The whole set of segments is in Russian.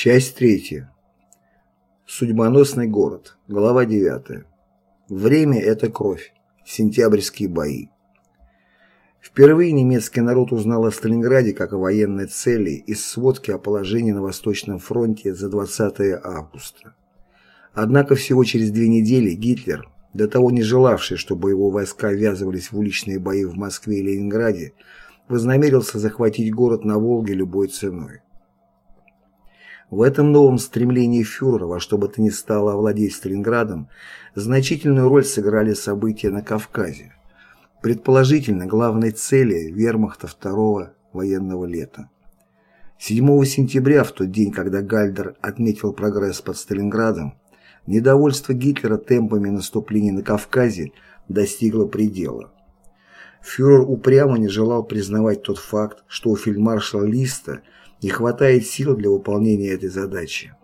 Часть третья. Судьбоносный город. Глава 9. Время – это кровь. Сентябрьские бои. Впервые немецкий народ узнал о Сталинграде как о военной цели из сводки о положении на Восточном фронте за 20 августа. Однако всего через две недели Гитлер, до того не желавший, чтобы его войска ввязывались в уличные бои в Москве и Ленинграде, вознамерился захватить город на Волге любой ценой. В этом новом стремлении фюрера во что бы то ни стало овладеть Сталинградом значительную роль сыграли события на Кавказе, предположительно главной цели вермахта второго военного лета. 7 сентября, в тот день, когда Гальдер отметил прогресс под Сталинградом, недовольство Гитлера темпами наступления на Кавказе достигло предела. Фюрер упрямо не желал признавать тот факт, что у фельдмаршала Листа – не хватает сил для выполнения этой задачи.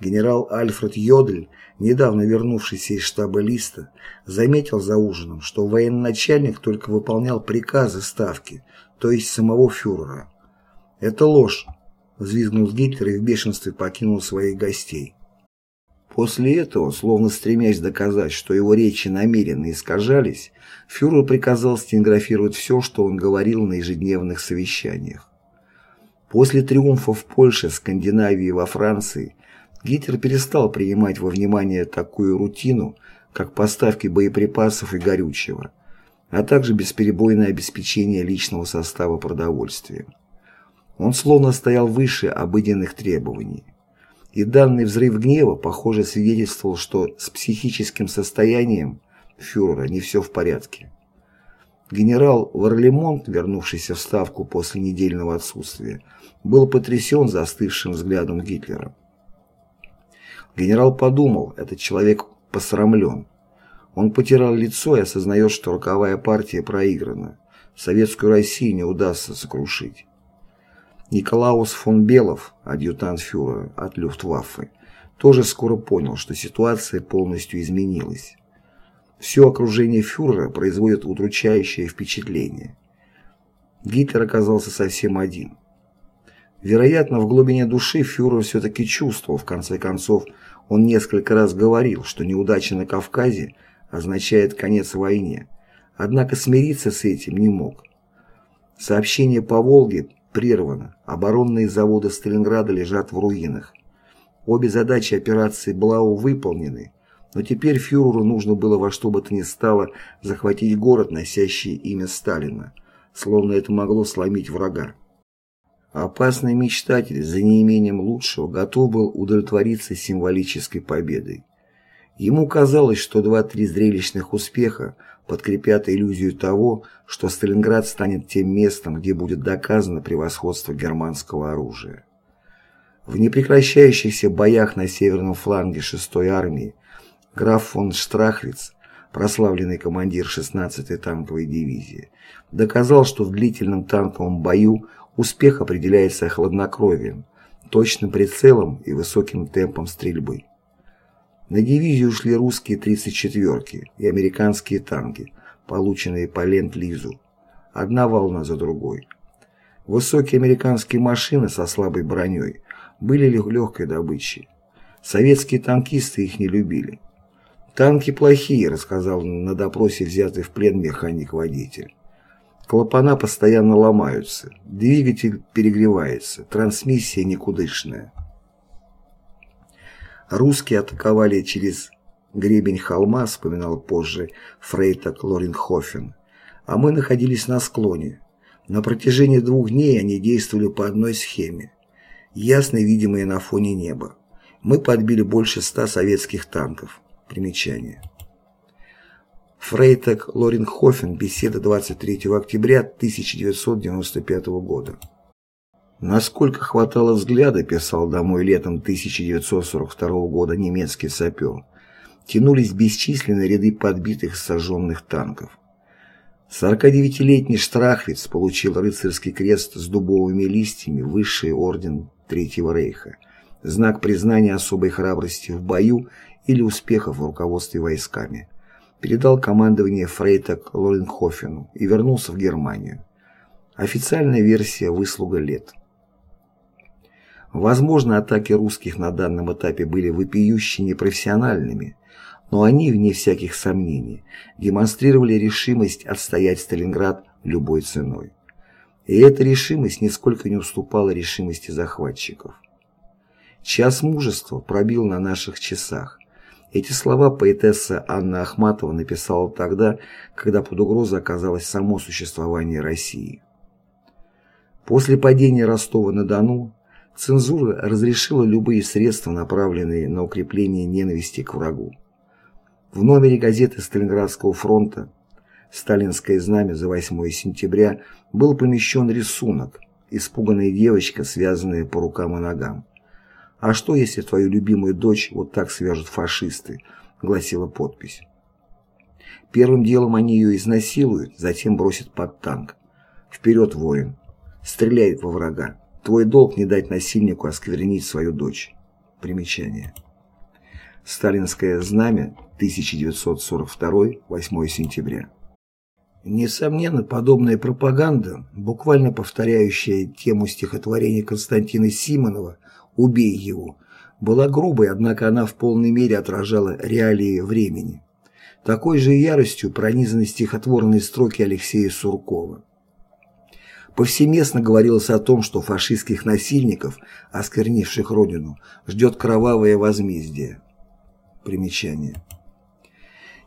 Генерал Альфред Йодль, недавно вернувшийся из штаба Листа, заметил за ужином, что военачальник только выполнял приказы ставки, то есть самого фюрера. «Это ложь», – взвизгнул Гитлер и в бешенстве покинул своих гостей. После этого, словно стремясь доказать, что его речи намеренно искажались, фюрер приказал стенографировать все, что он говорил на ежедневных совещаниях. После триумфа в Польше, Скандинавии и во Франции Гитлер перестал принимать во внимание такую рутину, как поставки боеприпасов и горючего, а также бесперебойное обеспечение личного состава продовольствием. Он словно стоял выше обыденных требований. И данный взрыв гнева, похоже, свидетельствовал, что с психическим состоянием фюрера не все в порядке. Генерал Варлемонт, вернувшийся в Ставку после недельного отсутствия, был потрясен застывшим взглядом Гитлера. Генерал подумал, этот человек посрамлен. Он потирал лицо и осознает, что роковая партия проиграна. Советскую Россию не удастся сокрушить. Николаус фон Белов, адъютант фюрера от Люфтваффе, тоже скоро понял, что ситуация полностью изменилась. Все окружение фюрера производит удручающее впечатление. Гитлер оказался совсем один. Вероятно, в глубине души фюрер все-таки чувствовал, в конце концов, он несколько раз говорил, что неудача на Кавказе означает конец войне, однако смириться с этим не мог. Сообщение по Волге прервано, оборонные заводы Сталинграда лежат в руинах. Обе задачи операции Блау выполнены, но теперь фюреру нужно было во что бы то ни стало захватить город, носящий имя Сталина, словно это могло сломить врага. Опасный мечтатель за неимением лучшего готов был удовлетвориться символической победой. Ему казалось, что два-три зрелищных успеха подкрепят иллюзию того, что Сталинград станет тем местом, где будет доказано превосходство германского оружия. В непрекращающихся боях на северном фланге 6-й армии Граф фон Штрахвиц, прославленный командир 16-й танковой дивизии, доказал, что в длительном танковом бою успех определяется хладнокровием, точным прицелом и высоким темпом стрельбы. На дивизию ушли русские 34-ки и американские танки, полученные по Ленд-Лизу, одна волна за другой. Высокие американские машины со слабой броней были легкой добычей. Советские танкисты их не любили. «Танки плохие», — рассказал на допросе взятый в плен механик-водитель. Клапана постоянно ломаются, двигатель перегревается, трансмиссия никудышная. Русские атаковали через гребень холма, вспоминал позже Фрейтак Лоренхофен, а мы находились на склоне. На протяжении двух дней они действовали по одной схеме, ясно видимые на фоне неба. Мы подбили больше ста советских танков. Примечание. Фрейтек Лоренхофен. Беседа 23 октября 1995 года. Насколько хватало взгляда, писал домой летом 1942 года немецкий сапер, тянулись бесчисленные ряды подбитых сожженных танков. 49-летний Штрахвиц получил рыцарский крест с дубовыми листьями, высший орден Третьего рейха, знак признания особой храбрости в бою или успехов в руководстве войсками. Передал командование Фрейта к Лоренхофену и вернулся в Германию. Официальная версия выслуга лет. Возможно, атаки русских на данном этапе были вопиюще непрофессиональными, но они, вне всяких сомнений, демонстрировали решимость отстоять Сталинград любой ценой. И эта решимость нисколько не уступала решимости захватчиков. Час мужества пробил на наших часах. Эти слова поэтесса Анна Ахматова написала тогда, когда под угрозой оказалось само существование России. После падения Ростова-на-Дону цензура разрешила любые средства, направленные на укрепление ненависти к врагу. В номере газеты Сталинградского фронта «Сталинское знамя» за 8 сентября был помещен рисунок «Испуганная девочка, связанная по рукам и ногам». «А что, если твою любимую дочь вот так свяжут фашисты?» — гласила подпись. Первым делом они ее изнасилуют, затем бросят под танк. Вперед, воин! Стреляй во врага. Твой долг не дать насильнику осквернить свою дочь. Примечание. Сталинское знамя, 1942, 8 сентября. Несомненно, подобная пропаганда, буквально повторяющая тему стихотворения Константина Симонова «Убей его», была грубой, однако она в полной мере отражала реалии времени. Такой же яростью пронизаны стихотворные строки Алексея Суркова. Повсеместно говорилось о том, что фашистских насильников, осквернивших родину, ждет кровавое возмездие. Примечание.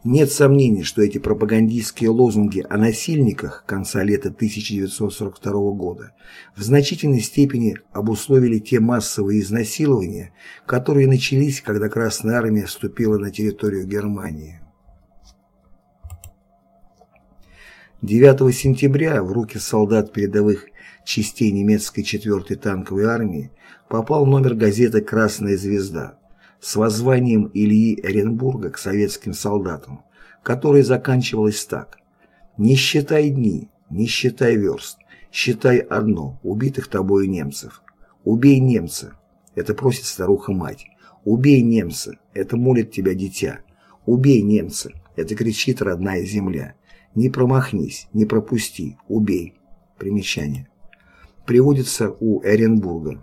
Нет сомнений, что эти пропагандистские лозунги о насильниках конца лета 1942 года в значительной степени обусловили те массовые изнасилования, которые начались, когда Красная Армия вступила на территорию Германии. 9 сентября в руки солдат передовых частей немецкой 4-й танковой армии попал номер газеты «Красная звезда», с воззванием Ильи Оренбурга к советским солдатам, которое заканчивалось так «Не считай дни, не считай верст, считай одно, убитых тобою немцев. Убей немца» — это просит старуха-мать. «Убей немца» — это молит тебя дитя. «Убей немца» — это кричит родная земля. Не промахнись, не пропусти, убей. Примечание. Приводится у Эренбурга.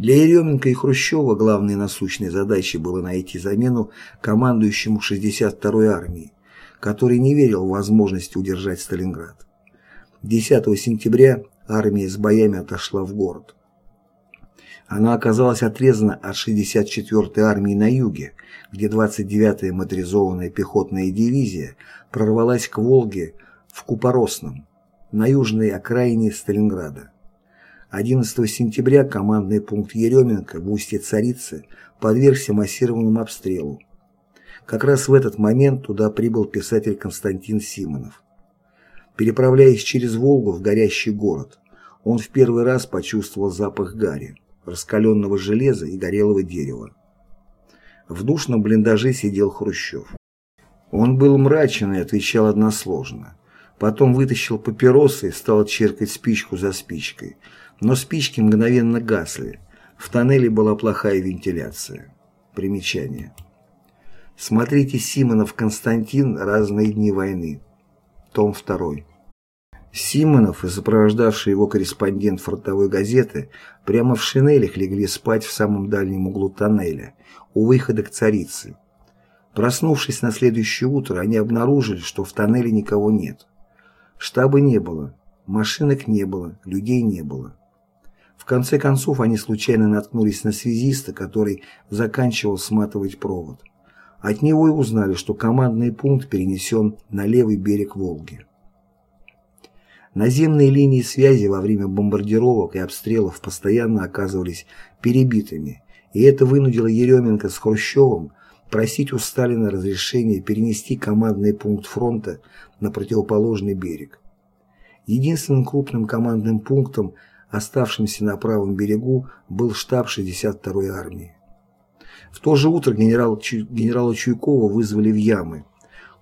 Для Еременко и Хрущева главной насущной задачей было найти замену командующему 62-й армией, который не верил в возможность удержать Сталинград. 10 сентября армия с боями отошла в город. Она оказалась отрезана от 64-й армии на юге, где 29-я моторизованная пехотная дивизия прорвалась к Волге в Купоросном, на южной окраине Сталинграда. 11 сентября командный пункт Еременко в устье Царицы подвергся массированному обстрелу. Как раз в этот момент туда прибыл писатель Константин Симонов. Переправляясь через Волгу в горящий город, он в первый раз почувствовал запах гари, раскаленного железа и горелого дерева. В душном блиндаже сидел Хрущев. Он был мрачен и отвечал односложно. Потом вытащил папиросы и стал черкать спичку за спичкой – но спички мгновенно гасли. В тоннеле была плохая вентиляция. Примечание. Смотрите Симонов Константин «Разные дни войны». Том 2. Симонов и сопровождавший его корреспондент фронтовой газеты прямо в шинелях легли спать в самом дальнем углу тоннеля, у выхода к царице. Проснувшись на следующее утро, они обнаружили, что в тоннеле никого нет. Штаба не было, машинок не было, людей не было. В конце концов они случайно наткнулись на связиста, который заканчивал сматывать провод. От него и узнали, что командный пункт перенесен на левый берег Волги. Наземные линии связи во время бомбардировок и обстрелов постоянно оказывались перебитыми, и это вынудило Еременко с Хрущевым просить у Сталина разрешения перенести командный пункт фронта на противоположный берег. Единственным крупным командным пунктом – Оставшимся на правом берегу был штаб 62-й армии. В то же утро генерал, генерала Чуйкова вызвали в Ямы,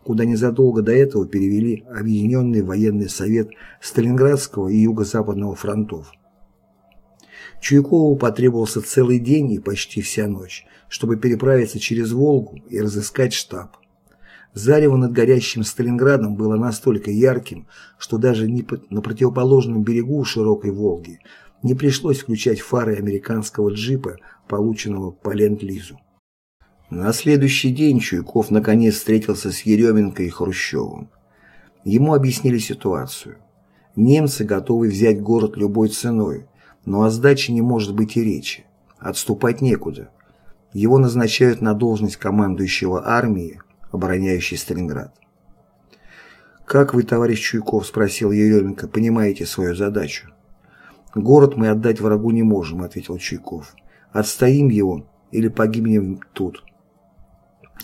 куда незадолго до этого перевели Объединенный военный совет Сталинградского и Юго-Западного фронтов. Чуйкову потребовался целый день и почти вся ночь, чтобы переправиться через Волгу и разыскать штаб. Зарево над горящим Сталинградом было настолько ярким, что даже на противоположном берегу широкой Волги не пришлось включать фары американского джипа, полученного по ленд-лизу. На следующий день Чуйков наконец встретился с Еременко и Хрущевым. Ему объяснили ситуацию. Немцы готовы взять город любой ценой, но о сдаче не может быть и речи. Отступать некуда. Его назначают на должность командующего армией, обороняющей Сталинград. «Как вы, товарищ Чуйков, — спросил Еременко, — понимаете свою задачу?» «Город мы отдать врагу не можем», — ответил Чуйков. «Отстоим его или погибнем тут».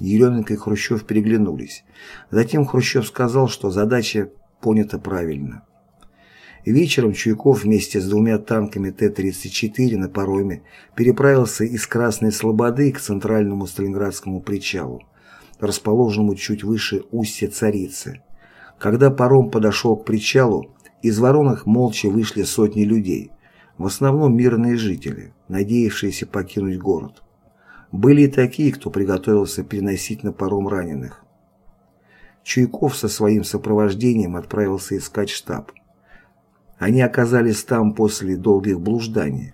Еременко и Хрущев переглянулись. Затем Хрущев сказал, что задача понята правильно. Вечером Чуйков вместе с двумя танками Т-34 на пароме переправился из Красной Слободы к центральному Сталинградскому причалу, расположенному чуть выше устья Царицы. Когда паром подошел к причалу, из воронок молча вышли сотни людей, в основном мирные жители, надеявшиеся покинуть город. Были и такие, кто приготовился переносить на паром раненых. Чуйков со своим сопровождением отправился искать штаб. Они оказались там после долгих блужданий.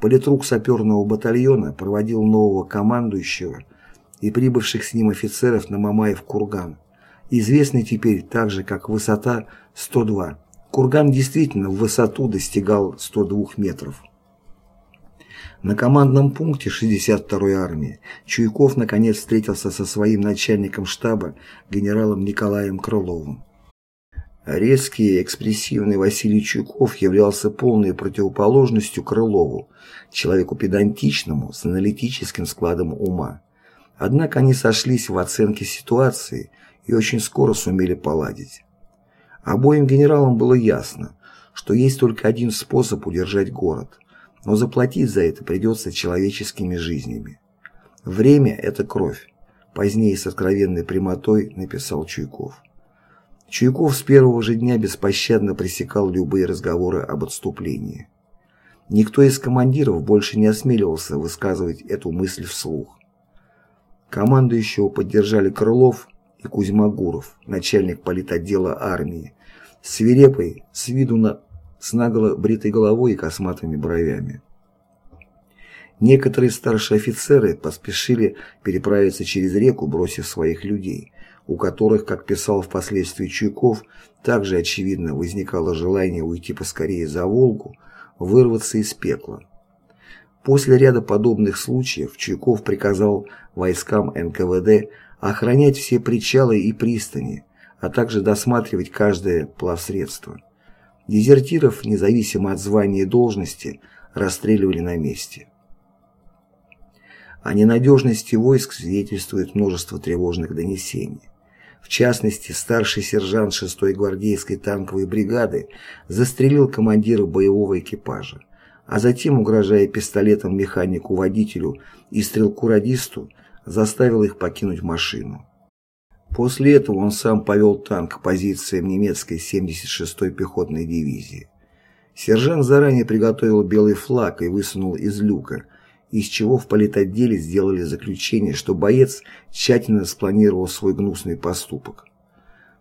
Политрук саперного батальона проводил нового командующего и прибывших с ним офицеров на Мамаев курган, известный теперь также как высота 102. Курган действительно в высоту достигал 102 метров. На командном пункте 62-й армии Чуйков наконец встретился со своим начальником штаба генералом Николаем Крыловым. Резкий и экспрессивный Василий Чуйков являлся полной противоположностью Крылову, человеку педантичному, с аналитическим складом ума. Однако они сошлись в оценке ситуации и очень скоро сумели поладить. Обоим генералам было ясно, что есть только один способ удержать город – но заплатить за это придется человеческими жизнями. Время – это кровь, позднее с откровенной прямотой написал Чуйков. Чуйков с первого же дня беспощадно пресекал любые разговоры об отступлении. Никто из командиров больше не осмеливался высказывать эту мысль вслух. Командующего поддержали Крылов и Кузьма Гуров, начальник политотдела армии, свирепый, с виду на с наголо бритой головой и косматыми бровями. Некоторые старшие офицеры поспешили переправиться через реку, бросив своих людей, у которых, как писал впоследствии Чуйков, также очевидно возникало желание уйти поскорее за Волгу, вырваться из пекла. После ряда подобных случаев Чуйков приказал войскам НКВД охранять все причалы и пристани, а также досматривать каждое плавсредство. Дезертиров, независимо от звания и должности, расстреливали на месте. О ненадежности войск свидетельствует множество тревожных донесений. В частности, старший сержант 6-й гвардейской танковой бригады застрелил командира боевого экипажа, а затем, угрожая пистолетом механику-водителю и стрелку-радисту, заставил их покинуть машину. После этого он сам повел танк к позициям немецкой 76-й пехотной дивизии. Сержант заранее приготовил белый флаг и высунул из люка, из чего в политотделе сделали заключение, что боец тщательно спланировал свой гнусный поступок.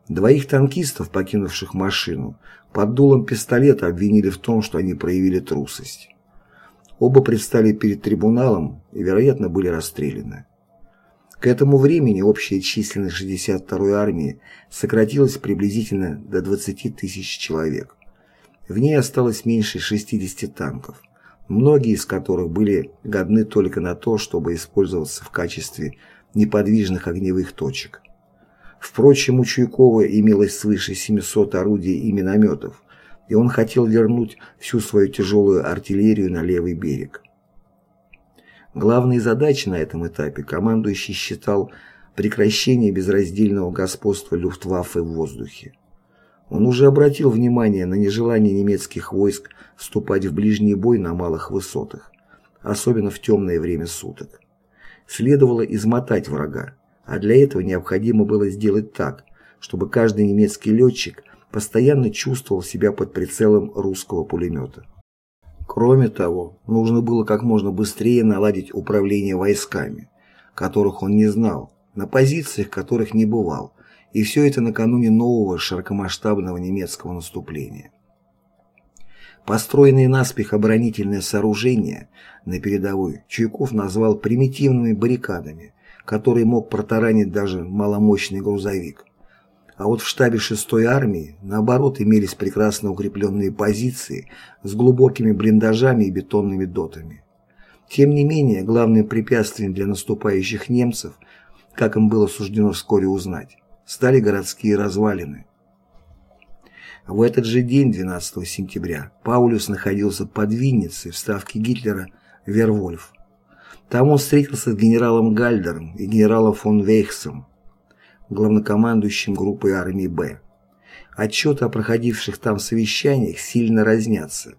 Двоих танкистов, покинувших машину, под дулом пистолета обвинили в том, что они проявили трусость. Оба предстали перед трибуналом и, вероятно, были расстреляны. К этому времени общая численность 62-й армии сократилась приблизительно до 20 тысяч человек. В ней осталось меньше 60 танков, многие из которых были годны только на то, чтобы использоваться в качестве неподвижных огневых точек. Впрочем, у Чуйкова имелось свыше 700 орудий и минометов, и он хотел вернуть всю свою тяжелую артиллерию на левый берег. Главной задачей на этом этапе командующий считал прекращение безраздельного господства Люфтваффе в воздухе. Он уже обратил внимание на нежелание немецких войск вступать в ближний бой на малых высотах, особенно в темное время суток. Следовало измотать врага, а для этого необходимо было сделать так, чтобы каждый немецкий летчик постоянно чувствовал себя под прицелом русского пулемета. Кроме того, нужно было как можно быстрее наладить управление войсками, которых он не знал, на позициях которых не бывал, и все это накануне нового широкомасштабного немецкого наступления. Построенные наспех оборонительные сооружения на передовой Чуйков назвал примитивными баррикадами, которые мог протаранить даже маломощный грузовик. А вот в штабе 6-й армии, наоборот, имелись прекрасно укрепленные позиции с глубокими блиндажами и бетонными дотами. Тем не менее, главным препятствием для наступающих немцев, как им было суждено вскоре узнать, стали городские развалины. В этот же день, 12 сентября, Паулюс находился под Винницей в ставке Гитлера Вервольф. Там он встретился с генералом Гальдером и генералом фон Вейхсом, главнокомандующим группой армии «Б». Отчеты о проходивших там совещаниях сильно разнятся.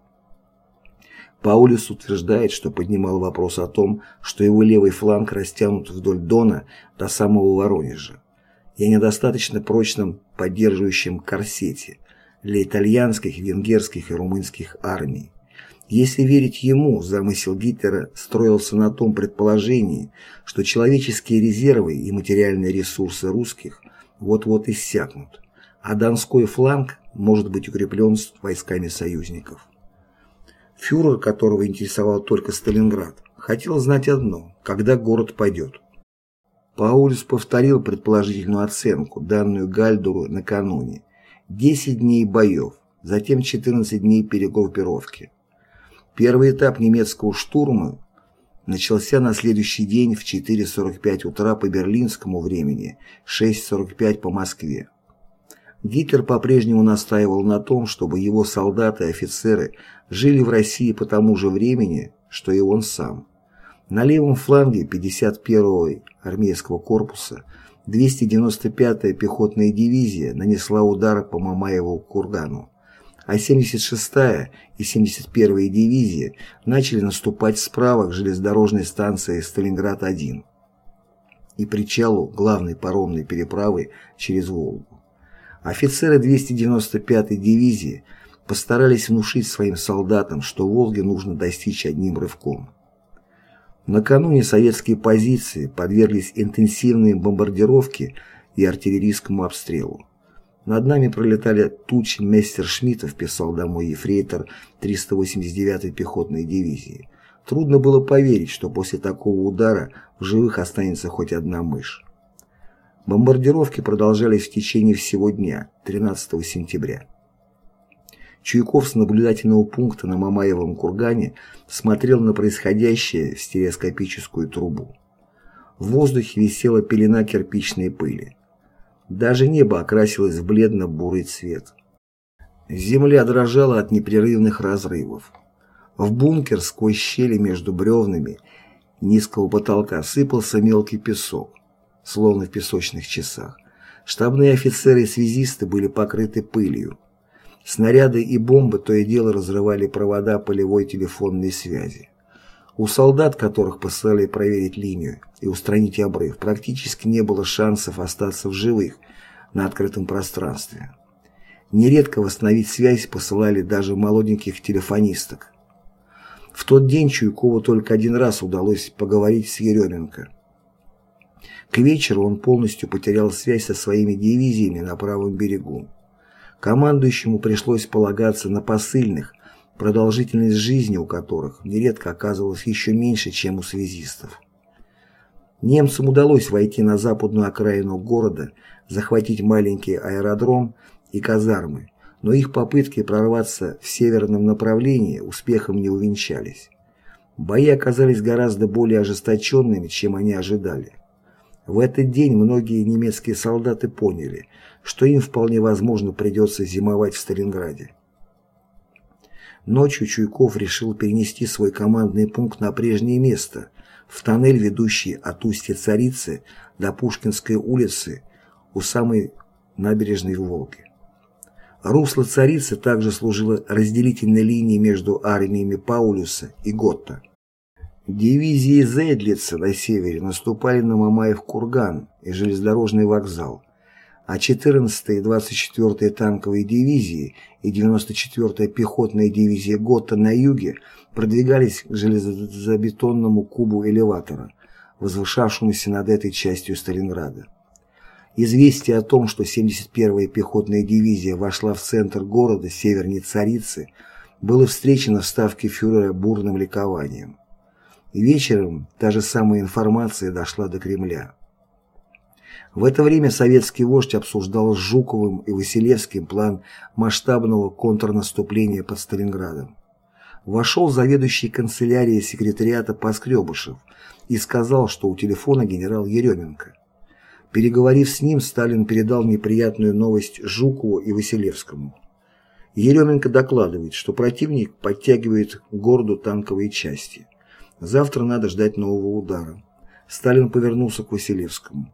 Паулюс утверждает, что поднимал вопрос о том, что его левый фланг растянут вдоль Дона до самого Воронежа и о недостаточно прочном поддерживающем корсете для итальянских, венгерских и румынских армий. Если верить ему, замысел Гитлера строился на том предположении, что человеческие резервы и материальные ресурсы русских вот-вот иссякнут, а Донской фланг может быть укреплен войсками союзников. Фюрер, которого интересовал только Сталинград, хотел знать одно – когда город пойдет. Паулюс повторил предположительную оценку, данную Гальдуру накануне. 10 дней боев, затем 14 дней перегруппировки. Первый этап немецкого штурма начался на следующий день в 4.45 утра по берлинскому времени, 6.45 по Москве. Гитлер по-прежнему настаивал на том, чтобы его солдаты и офицеры жили в России по тому же времени, что и он сам. На левом фланге 51-го армейского корпуса 295-я пехотная дивизия нанесла удар по Мамаеву кургану а 76-я и 71-я дивизии начали наступать справа к железнодорожной станции Сталинград-1 и причалу главной паромной переправы через Волгу. Офицеры 295-й дивизии постарались внушить своим солдатам, что Волге нужно достичь одним рывком. Накануне советские позиции подверглись интенсивной бомбардировке и артиллерийскому обстрелу. Над нами пролетали тучи мессершмиттов, писал домой ефрейтор 389-й пехотной дивизии. Трудно было поверить, что после такого удара в живых останется хоть одна мышь. Бомбардировки продолжались в течение всего дня, 13 сентября. Чуйков с наблюдательного пункта на Мамаевом кургане смотрел на происходящее в стереоскопическую трубу. В воздухе висела пелена кирпичной пыли. Даже небо окрасилось в бледно-бурый цвет. Земля дрожала от непрерывных разрывов. В бункер сквозь щели между бревнами низкого потолка сыпался мелкий песок, словно в песочных часах. Штабные офицеры и связисты были покрыты пылью. Снаряды и бомбы то и дело разрывали провода полевой телефонной связи. У солдат, которых посылали проверить линию и устранить обрыв, практически не было шансов остаться в живых на открытом пространстве. Нередко восстановить связь посылали даже молоденьких телефонисток. В тот день Чуйкову только один раз удалось поговорить с Еременко. К вечеру он полностью потерял связь со своими дивизиями на правом берегу. Командующему пришлось полагаться на посыльных, продолжительность жизни у которых нередко оказывалась еще меньше, чем у связистов. Немцам удалось войти на западную окраину города, захватить маленький аэродром и казармы, но их попытки прорваться в северном направлении успехом не увенчались. Бои оказались гораздо более ожесточенными, чем они ожидали. В этот день многие немецкие солдаты поняли, что им вполне возможно придется зимовать в Сталинграде. Ночью Чуйков решил перенести свой командный пункт на прежнее место, в тоннель, ведущий от устья Царицы до Пушкинской улицы у самой набережной Волги. Русло Царицы также служило разделительной линией между армиями Паулюса и Готта. Дивизии Зейдлица на севере наступали на Мамаев курган и железнодорожный вокзал, а 14-я и 24-я танковые дивизии и 94-я пехотная дивизия ГОТА на юге продвигались к железобетонному кубу элеватора, возвышавшемуся над этой частью Сталинграда. Известие о том, что 71-я пехотная дивизия вошла в центр города севернее Царицы, было встречено в ставке фюрера бурным ликованием. Вечером та же самая информация дошла до Кремля. В это время советский вождь обсуждал с Жуковым и Василевским план масштабного контрнаступления под Сталинградом. Вошел заведующий канцелярией секретариата Поскребышев и сказал, что у телефона генерал Еременко. Переговорив с ним, Сталин передал неприятную новость Жукову и Василевскому. Еременко докладывает, что противник подтягивает к городу танковые части. Завтра надо ждать нового удара. Сталин повернулся к Василевскому.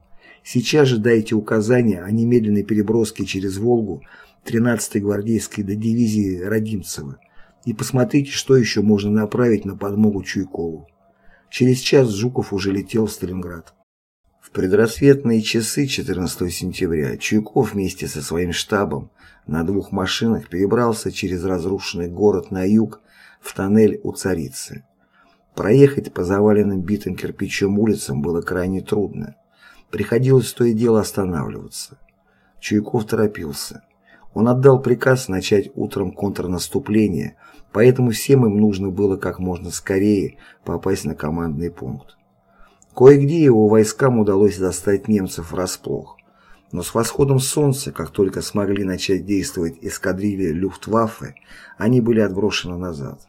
Сейчас же дайте указания о немедленной переброске через Волгу 13-й гвардейской дивизии Родимцева и посмотрите, что еще можно направить на подмогу Чуйкову. Через час Жуков уже летел в Сталинград. В предрассветные часы 14 сентября Чуйков вместе со своим штабом на двух машинах перебрался через разрушенный город на юг в тоннель у Царицы. Проехать по заваленным битым кирпичом улицам было крайне трудно. Приходилось то и дело останавливаться. Чуйков торопился. Он отдал приказ начать утром контрнаступление, поэтому всем им нужно было как можно скорее попасть на командный пункт. Кое-где его войскам удалось застать немцев врасплох. Но с восходом солнца, как только смогли начать действовать эскадрильи Люфтваффе, они были отброшены назад.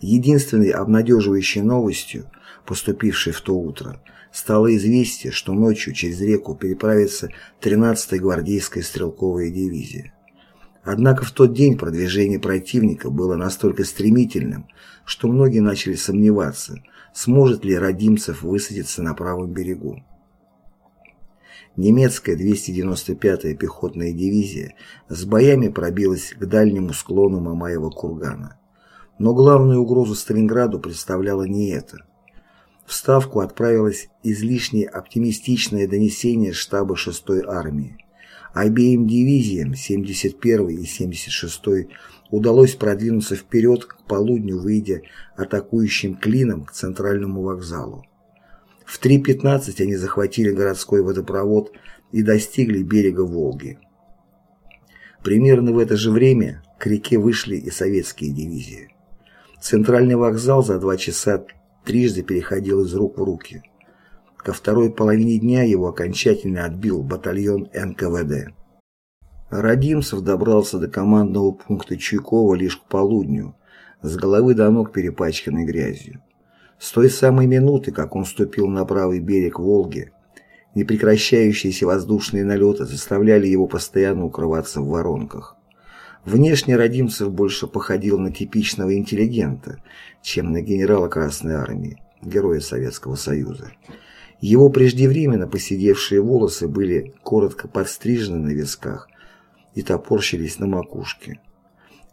Единственной обнадеживающей новостью, поступившей в то утро, стало известие, что ночью через реку переправится 13-я гвардейская стрелковая дивизия. Однако в тот день продвижение противника было настолько стремительным, что многие начали сомневаться, сможет ли Родимцев высадиться на правом берегу. Немецкая 295-я пехотная дивизия с боями пробилась к дальнему склону Мамаева кургана. Но главную угрозу Сталинграду представляло не это – в Ставку отправилось излишне оптимистичное донесение штаба 6-й армии. Обеим дивизиям 71-й и 76-й удалось продвинуться вперед к полудню, выйдя атакующим клином к центральному вокзалу. В 3.15 они захватили городской водопровод и достигли берега Волги. Примерно в это же время к реке вышли и советские дивизии. Центральный вокзал за два часа трижды переходил из рук в руки. Ко второй половине дня его окончательно отбил батальон НКВД. Родимцев добрался до командного пункта Чуйкова лишь к полудню, с головы до ног перепачканной грязью. С той самой минуты, как он ступил на правый берег Волги, непрекращающиеся воздушные налеты заставляли его постоянно укрываться в воронках. Внешне Родимцев больше походил на типичного интеллигента, чем на генерала Красной Армии, героя Советского Союза. Его преждевременно поседевшие волосы были коротко подстрижены на висках и топорщились на макушке.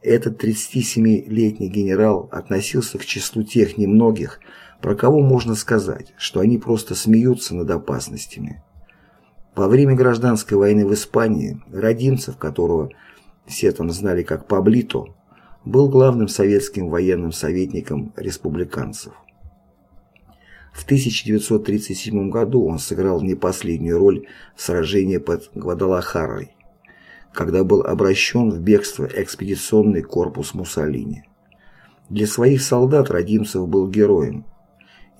Этот 37-летний генерал относился к числу тех немногих, про кого можно сказать, что они просто смеются над опасностями. Во время гражданской войны в Испании Родимцев, которого все там знали как Паблито, был главным советским военным советником республиканцев. В 1937 году он сыграл не последнюю роль в сражении под Гвадалахарой, когда был обращен в бегство экспедиционный корпус Муссолини. Для своих солдат Родимцев был героем,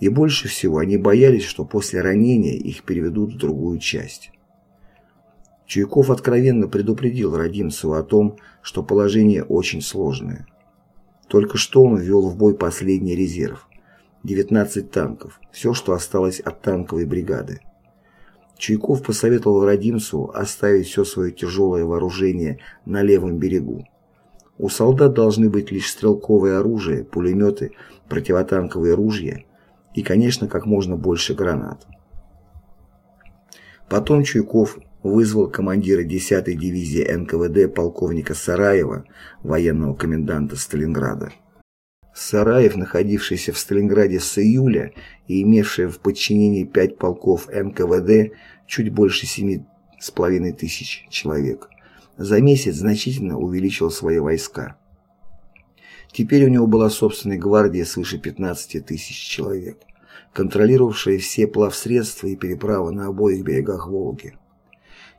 и больше всего они боялись, что после ранения их переведут в другую часть. Чуйков откровенно предупредил Родимцева о том, что положение очень сложное. Только что он ввел в бой последний резерв – 19 танков, все, что осталось от танковой бригады. Чуйков посоветовал Родимцеву оставить все свое тяжелое вооружение на левом берегу. У солдат должны быть лишь стрелковое оружие, пулеметы, противотанковые ружья и, конечно, как можно больше гранат. Потом Чуйков вызвал командира 10-й дивизии НКВД полковника Сараева, военного коменданта Сталинграда. Сараев, находившийся в Сталинграде с июля и имевший в подчинении пять полков НКВД, чуть больше семи с половиной тысяч человек, за месяц значительно увеличил свои войска. Теперь у него была собственная гвардия свыше 15 тысяч человек, контролировавшая все плавсредства и переправы на обоих берегах Волги.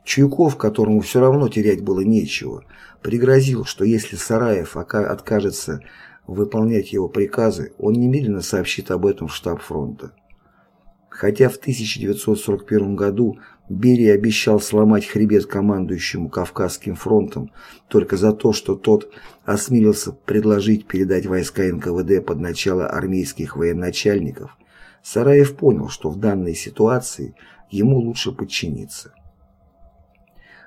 Чуйков, которому все равно терять было нечего, пригрозил, что если Сараев откажется выполнять его приказы, он немедленно сообщит об этом в штаб фронта. Хотя в 1941 году Берия обещал сломать хребет командующему Кавказским фронтом только за то, что тот осмелился предложить передать войска НКВД под начало армейских военачальников, Сараев понял, что в данной ситуации ему лучше подчиниться.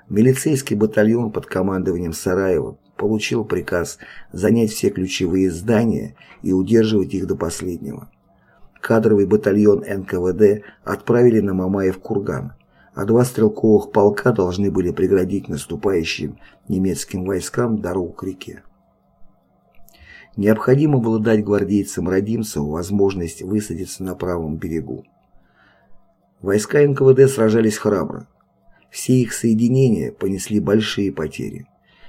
Милицейский батальон под командованием Сараева получил приказ занять все ключевые здания и удерживать их до последнего. Кадровый батальон НКВД отправили на Мамаев курган, а два стрелковых полка должны были преградить наступающим немецким войскам дорогу к реке. Необходимо было дать гвардейцам Родимцеву возможность высадиться на правом берегу. Войска НКВД сражались храбро. Все их соединения понесли большие потери.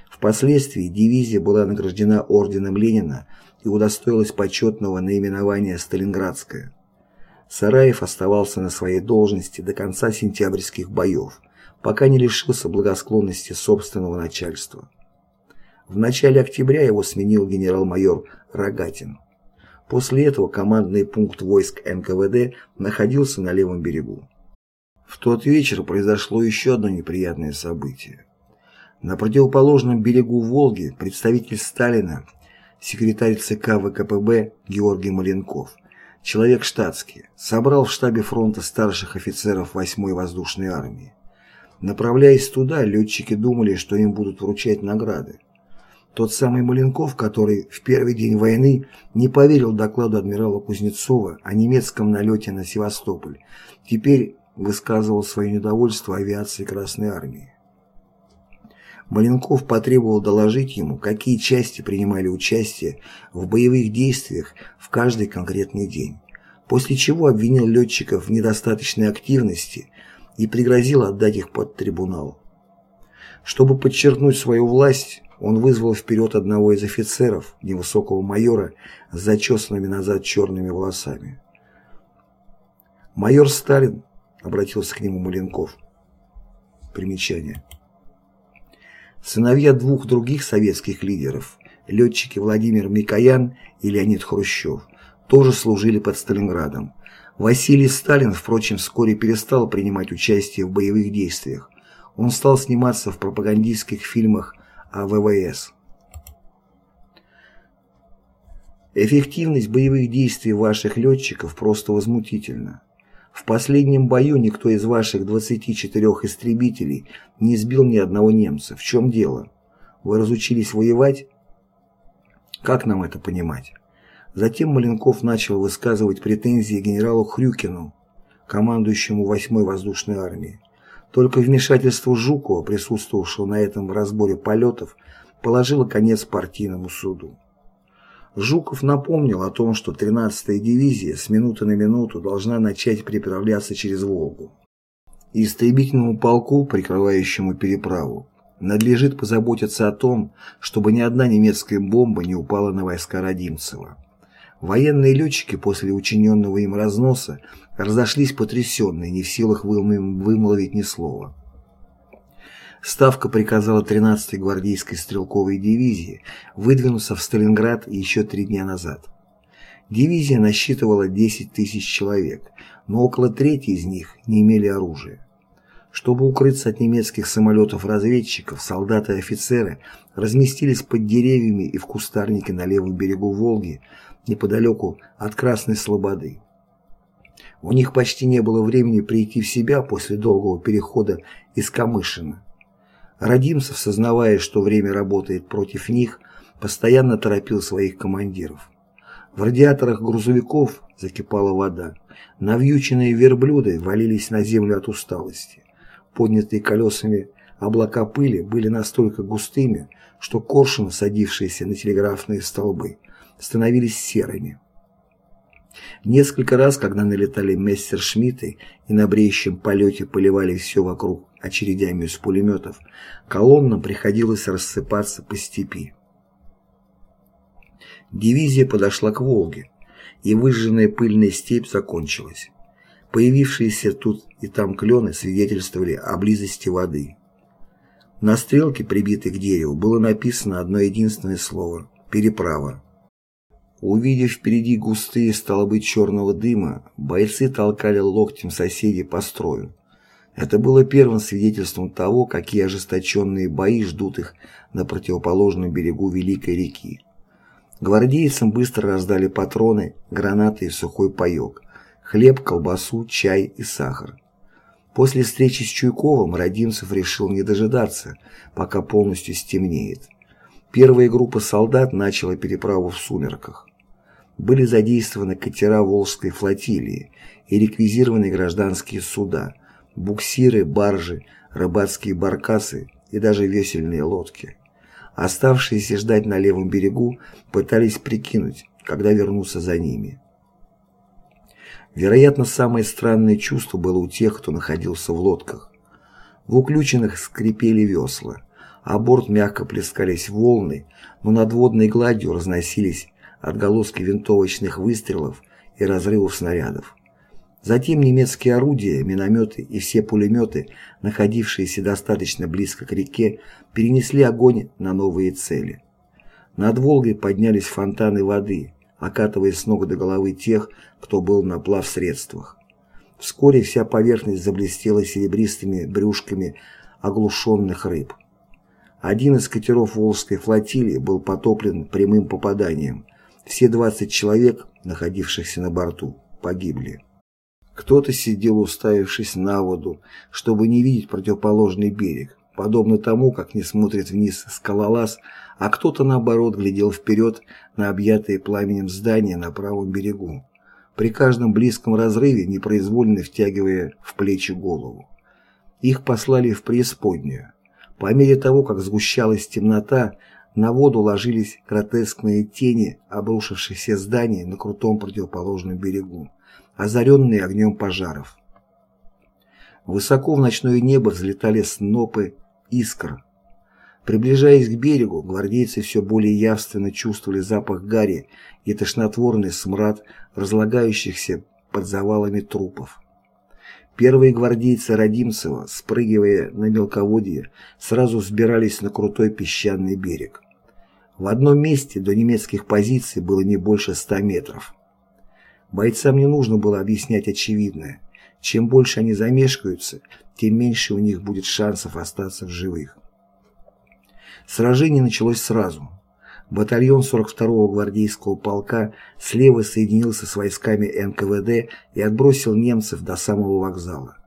Впоследствии дивизия была награждена орденом Ленина и удостоилась почетного наименования «Сталинградская». Сараев оставался на своей должности до конца сентябрьских боев, пока не лишился благосклонности собственного начальства. В начале октября его сменил генерал-майор Рогатин. После этого командный пункт войск НКВД находился на левом берегу. В тот вечер произошло еще одно неприятное событие. На противоположном берегу Волги представитель Сталина, секретарь ЦК ВКПБ Георгий Маленков – человек штатский, собрал в штабе фронта старших офицеров 8-й воздушной армии. Направляясь туда, летчики думали, что им будут вручать награды. Тот самый Маленков, который в первый день войны не поверил докладу адмирала Кузнецова о немецком налете на Севастополь, теперь высказывал свое недовольство авиации Красной Армии. Маленков потребовал доложить ему, какие части принимали участие в боевых действиях в каждый конкретный день, после чего обвинил летчиков в недостаточной активности и пригрозил отдать их под трибунал. Чтобы подчеркнуть свою власть, он вызвал вперед одного из офицеров, невысокого майора, с зачесанными назад черными волосами. «Майор Сталин», — обратился к нему Маленков. Примечание. Сыновья двух других советских лидеров, летчики Владимир Микоян и Леонид Хрущев, тоже служили под Сталинградом. Василий Сталин, впрочем, вскоре перестал принимать участие в боевых действиях. Он стал сниматься в пропагандистских фильмах о ВВС. Эффективность боевых действий ваших летчиков просто возмутительна. В последнем бою никто из ваших 24 истребителей не сбил ни одного немца. В чем дело? Вы разучились воевать? Как нам это понимать? Затем Маленков начал высказывать претензии генералу Хрюкину, командующему 8-й воздушной армией. Только вмешательство Жукова, присутствовавшего на этом разборе полетов, положило конец партийному суду. Жуков напомнил о том, что 13-я дивизия с минуты на минуту должна начать переправляться через Волгу. Истребительному полку, прикрывающему переправу, надлежит позаботиться о том, чтобы ни одна немецкая бомба не упала на войска Родимцева. Военные летчики после учиненного им разноса разошлись потрясенные, не в силах вымолвить ни слова. Ставка приказала 13-й гвардейской стрелковой дивизии выдвинуться в Сталинград еще три дня назад. Дивизия насчитывала 10 тысяч человек, но около трети из них не имели оружия. Чтобы укрыться от немецких самолетов-разведчиков, солдаты и офицеры разместились под деревьями и в кустарнике на левом берегу Волги, неподалеку от Красной Слободы. У них почти не было времени прийти в себя после долгого перехода из Камышина. Родимцев, сознавая, что время работает против них, постоянно торопил своих командиров. В радиаторах грузовиков закипала вода. Навьюченные верблюды валились на землю от усталости. Поднятые колесами облака пыли были настолько густыми, что коршуны, садившиеся на телеграфные столбы, становились серыми. Несколько раз, когда налетали мессершмитты и на бреющем полете поливали все вокруг очередями из пулеметов, колоннам приходилось рассыпаться по степи. Дивизия подошла к Волге, и выжженная пыльная степь закончилась. Появившиеся тут и там клены свидетельствовали о близости воды. На стрелке, прибитой к дереву, было написано одно единственное слово «Переправа». Увидев впереди густые столбы черного дыма, бойцы толкали локтем соседей по строю. Это было первым свидетельством того, какие ожесточенные бои ждут их на противоположном берегу Великой реки. Гвардейцам быстро раздали патроны, гранаты и сухой паек, хлеб, колбасу, чай и сахар. После встречи с Чуйковым Родимцев решил не дожидаться, пока полностью стемнеет. Первая группа солдат начала переправу в сумерках. Были задействованы катера Волжской флотилии и реквизированы гражданские суда, буксиры, баржи, рыбацкие баркасы и даже весельные лодки. Оставшиеся ждать на левом берегу пытались прикинуть, когда вернуться за ними. Вероятно, самое странное чувство было у тех, кто находился в лодках. В уключенных скрипели весла, а борт мягко плескались волны, но над водной гладью разносились отголоски винтовочных выстрелов и разрывов снарядов. Затем немецкие орудия, минометы и все пулеметы, находившиеся достаточно близко к реке, перенесли огонь на новые цели. Над Волгой поднялись фонтаны воды, окатывая с ног до головы тех, кто был на плавсредствах. Вскоре вся поверхность заблестела серебристыми брюшками оглушенных рыб. Один из катеров Волжской флотилии был потоплен прямым попаданием. Все 20 человек, находившихся на борту, погибли. Кто-то сидел, уставившись на воду, чтобы не видеть противоположный берег, подобно тому, как не смотрит вниз скалолаз, а кто-то, наоборот, глядел вперед на объятые пламенем здания на правом берегу, при каждом близком разрыве непроизвольно втягивая в плечи голову. Их послали в преисподнюю. По мере того, как сгущалась темнота, на воду ложились гротескные тени обрушившихся зданий на крутом противоположном берегу озаренные огнем пожаров. Высоко в ночное небо взлетали снопы искр. Приближаясь к берегу, гвардейцы все более явственно чувствовали запах гари и тошнотворный смрад разлагающихся под завалами трупов. Первые гвардейцы Родимцева, спрыгивая на мелководье, сразу взбирались на крутой песчаный берег. В одном месте до немецких позиций было не больше ста метров. Бойцам не нужно было объяснять очевидное. Чем больше они замешкаются, тем меньше у них будет шансов остаться в живых. Сражение началось сразу. Батальон 42-го гвардейского полка слева соединился с войсками НКВД и отбросил немцев до самого вокзала.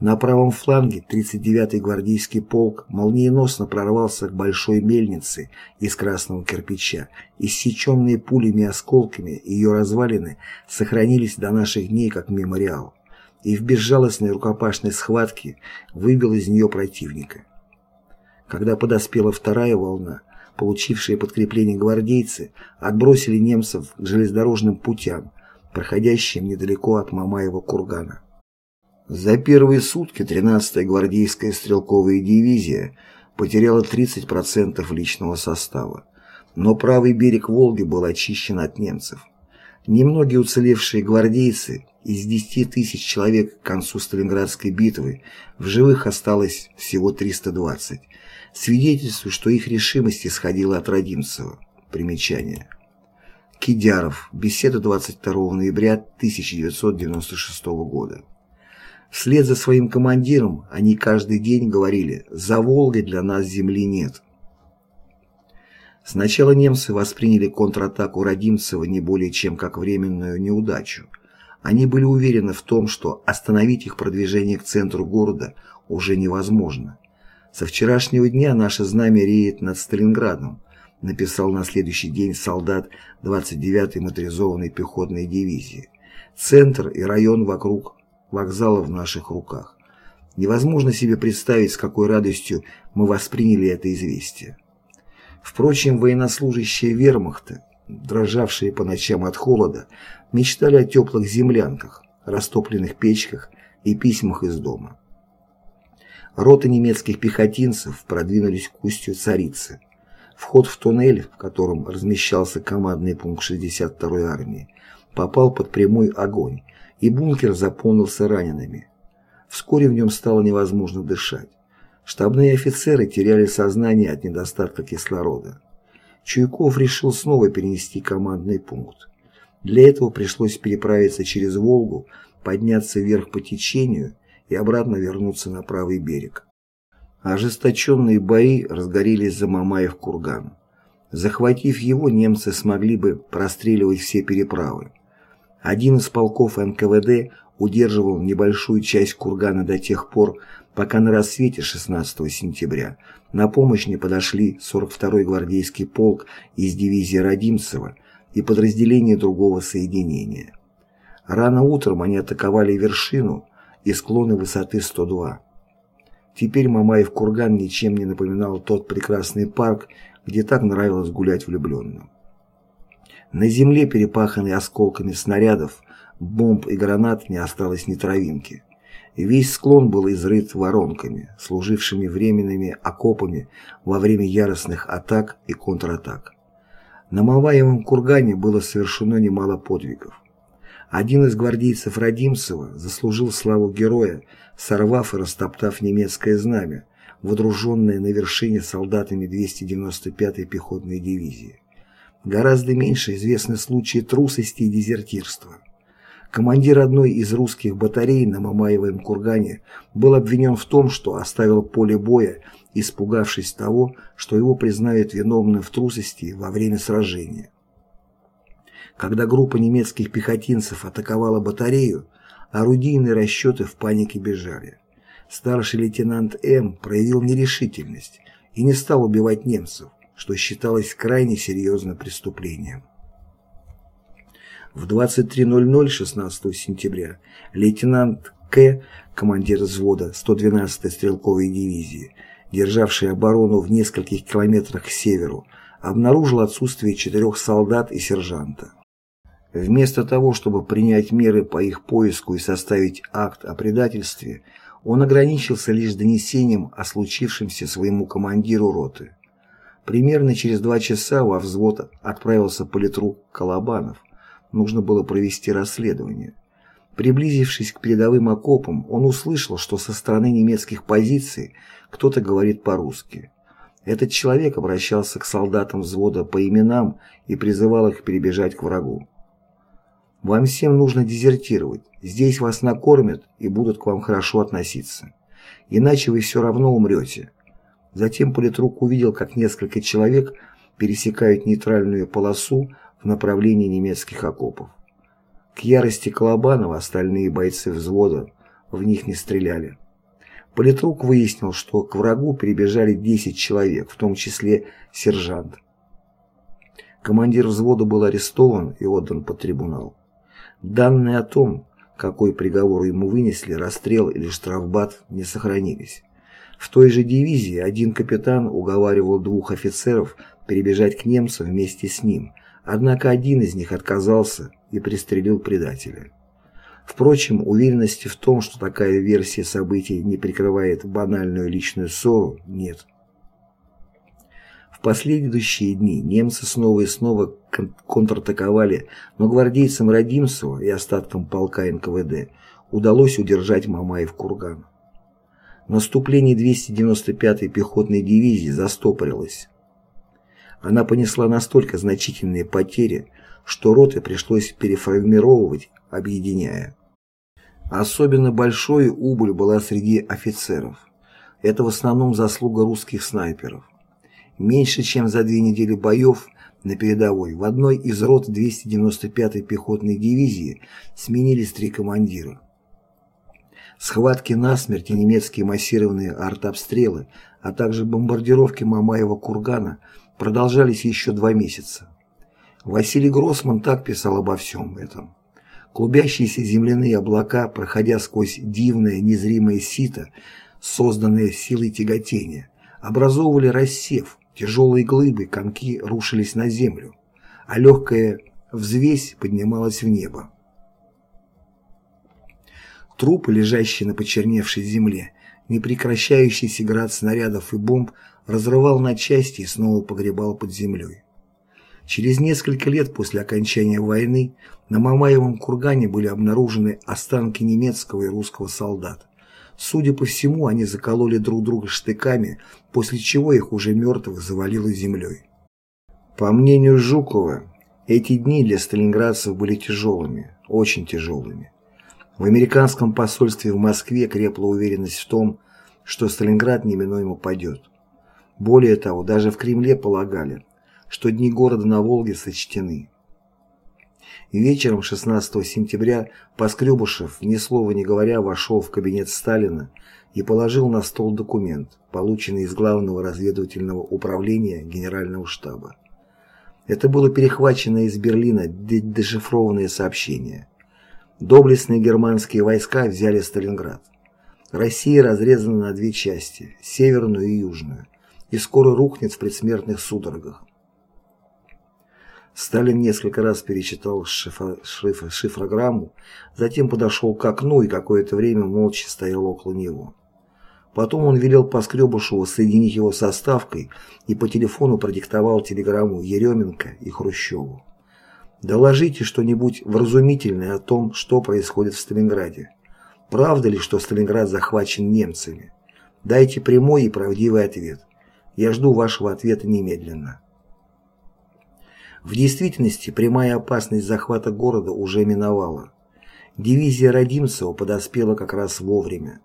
На правом фланге 39-й гвардейский полк молниеносно прорвался к большой мельнице из красного кирпича. Иссеченные пулями и осколками ее развалины сохранились до наших дней как мемориал. И в безжалостной рукопашной схватке выбил из нее противника. Когда подоспела вторая волна, получившие подкрепление гвардейцы отбросили немцев к железнодорожным путям, проходящим недалеко от Мамаева кургана. За первые сутки 13-я гвардейская стрелковая дивизия потеряла 30% личного состава, но правый берег Волги был очищен от немцев. Немногие уцелевшие гвардейцы из 10 тысяч человек к концу Сталинградской битвы в живых осталось всего 320, свидетельствует, что их решимость исходила от Родимцева. Примечание. Кидяров. Беседа 22 ноября 1996 года. Вслед за своим командиром они каждый день говорили «За Волгой для нас земли нет». Сначала немцы восприняли контратаку Родимцева не более чем как временную неудачу. Они были уверены в том, что остановить их продвижение к центру города уже невозможно. «Со вчерашнего дня наше знамя реет над Сталинградом», написал на следующий день солдат 29-й моторизованной пехотной дивизии. Центр и район вокруг вокзала в наших руках. Невозможно себе представить, с какой радостью мы восприняли это известие. Впрочем, военнослужащие вермахта, дрожавшие по ночам от холода, мечтали о теплых землянках, растопленных печках и письмах из дома. Роты немецких пехотинцев продвинулись к устью Царицы. Вход в туннель, в котором размещался командный пункт 62-й армии, попал под прямой огонь, и бункер заполнился ранеными. Вскоре в нем стало невозможно дышать. Штабные офицеры теряли сознание от недостатка кислорода. Чуйков решил снова перенести командный пункт. Для этого пришлось переправиться через Волгу, подняться вверх по течению и обратно вернуться на правый берег. Ожесточенные бои разгорелись за Мамаев курган. Захватив его, немцы смогли бы простреливать все переправы. Один из полков НКВД удерживал небольшую часть кургана до тех пор, пока на рассвете 16 сентября на помощь не подошли 42-й гвардейский полк из дивизии Родимцева и подразделения другого соединения. Рано утром они атаковали вершину и склоны высоты 102. Теперь Мамаев курган ничем не напоминал тот прекрасный парк, где так нравилось гулять влюбленным. На земле, перепаханной осколками снарядов, бомб и гранат не осталось ни травинки. Весь склон был изрыт воронками, служившими временными окопами во время яростных атак и контратак. На Мамаевом кургане было совершено немало подвигов. Один из гвардейцев Родимцева заслужил славу героя, сорвав и растоптав немецкое знамя, водруженное на вершине солдатами 295-й пехотной дивизии. Гораздо меньше известны случаи трусости и дезертирства. Командир одной из русских батарей на Мамаевом кургане был обвинен в том, что оставил поле боя, испугавшись того, что его признают виновным в трусости во время сражения. Когда группа немецких пехотинцев атаковала батарею, орудийные расчеты в панике бежали старший лейтенант М. проявил нерешительность и не стал убивать немцев, что считалось крайне серьезным преступлением. В 23.00 16 сентября лейтенант К., командир взвода 112-й стрелковой дивизии, державший оборону в нескольких километрах к северу, обнаружил отсутствие четырех солдат и сержанта. Вместо того, чтобы принять меры по их поиску и составить акт о предательстве, он ограничился лишь донесением о случившемся своему командиру роты. Примерно через два часа во взвод отправился политрук Колобанов. Нужно было провести расследование. Приблизившись к передовым окопам, он услышал, что со стороны немецких позиций кто-то говорит по-русски. Этот человек обращался к солдатам взвода по именам и призывал их перебежать к врагу. Вам всем нужно дезертировать. Здесь вас накормят и будут к вам хорошо относиться. Иначе вы все равно умрете. Затем политрук увидел, как несколько человек пересекают нейтральную полосу в направлении немецких окопов. К ярости Колобанова остальные бойцы взвода в них не стреляли. Политрук выяснил, что к врагу перебежали 10 человек, в том числе сержант. Командир взвода был арестован и отдан под трибунал. Данные о том, какой приговор ему вынесли, расстрел или штрафбат, не сохранились. В той же дивизии один капитан уговаривал двух офицеров перебежать к немцам вместе с ним, однако один из них отказался и пристрелил предателя. Впрочем, уверенности в том, что такая версия событий не прикрывает банальную личную ссору, нет. В последующие дни немцы снова и снова контратаковали, но гвардейцам Родимцева и остаткам полка НКВД удалось удержать Мамаев курган. Наступление 295-й пехотной дивизии застопорилось. Она понесла настолько значительные потери, что роты пришлось переформировывать, объединяя. Особенно большой убыль была среди офицеров. Это в основном заслуга русских снайперов. Меньше чем за две недели боев на передовой в одной из рот 295-й пехотной дивизии сменились три командира. Схватки насмерть и немецкие массированные артобстрелы, а также бомбардировки Мамаева кургана продолжались еще два месяца. Василий Гроссман так писал обо всем этом. Клубящиеся земляные облака, проходя сквозь дивное незримое сито, созданное силой тяготения, образовывали рассев, Тяжелые глыбы, комки рушились на землю, а легкая взвесь поднималась в небо. Трупы, лежащие на почерневшей земле, непрекращающийся град снарядов и бомб разрывал на части и снова погребал под землей. Через несколько лет после окончания войны на Мамаевом кургане были обнаружены останки немецкого и русского солдат. Судя по всему, они закололи друг друга штыками, после чего их уже мертвых завалило землей. По мнению Жукова, эти дни для сталинградцев были тяжелыми, очень тяжелыми. В американском посольстве в Москве крепла уверенность в том, что Сталинград неминуемо падет. Более того, даже в Кремле полагали, что дни города на Волге сочтены. И вечером 16 сентября Поскребышев, ни слова не говоря, вошел в кабинет Сталина и положил на стол документ, полученный из Главного разведывательного управления Генерального штаба. Это было перехвачено из Берлина дешифрованное сообщение. Доблестные германские войска взяли Сталинград. Россия разрезана на две части, северную и южную, и скоро рухнет в предсмертных судорогах. Сталин несколько раз перечитал шифро, шифро, шифрограмму, затем подошел к окну и какое-то время молча стоял около него. Потом он велел Поскребышеву соединить его со Ставкой и по телефону продиктовал телеграмму Еременко и Хрущеву. «Доложите что-нибудь вразумительное о том, что происходит в Сталинграде. Правда ли, что Сталинград захвачен немцами? Дайте прямой и правдивый ответ. Я жду вашего ответа немедленно». В действительности прямая опасность захвата города уже миновала. Дивизия Родимцева подоспела как раз вовремя.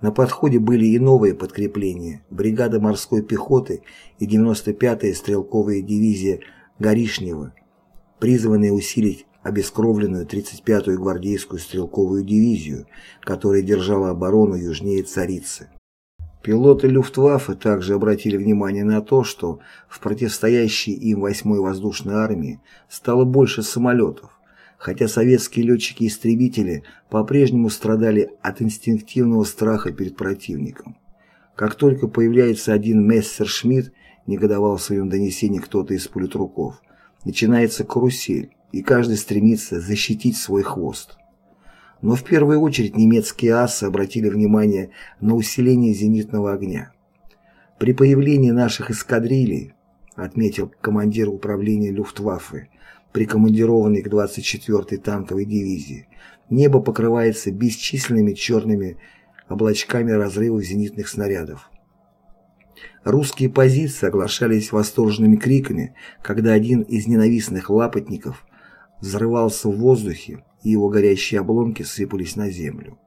На подходе были и новые подкрепления – бригада морской пехоты и 95-я стрелковая дивизия Горишнева, призванные усилить обескровленную 35-ю гвардейскую стрелковую дивизию, которая держала оборону южнее Царицы. Пилоты Люфтваффе также обратили внимание на то, что в противостоящей им 8-й воздушной армии стало больше самолетов, хотя советские летчики-истребители по-прежнему страдали от инстинктивного страха перед противником. Как только появляется один Мессершмитт, негодовал в своем донесении кто-то из политруков, начинается карусель, и каждый стремится защитить свой хвост. Но в первую очередь немецкие асы обратили внимание на усиление зенитного огня. При появлении наших эскадрилей, отметил командир управления Люфтваффе, прикомандированный к 24-й танковой дивизии, небо покрывается бесчисленными черными облачками разрывов зенитных снарядов. Русские позиции оглашались восторженными криками, когда один из ненавистных лапотников взрывался в воздухе, и его горящие обломки сыпались на землю.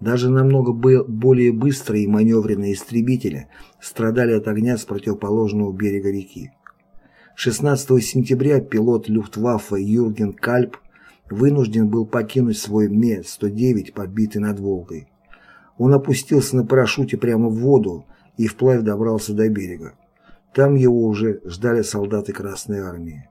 Даже намного более быстрые и маневренные истребители страдали от огня с противоположного берега реки. 16 сентября пилот Люфтваффе Юрген Кальп вынужден был покинуть свой Ме-109, подбитый над Волгой. Он опустился на парашюте прямо в воду и вплавь добрался до берега. Там его уже ждали солдаты Красной Армии.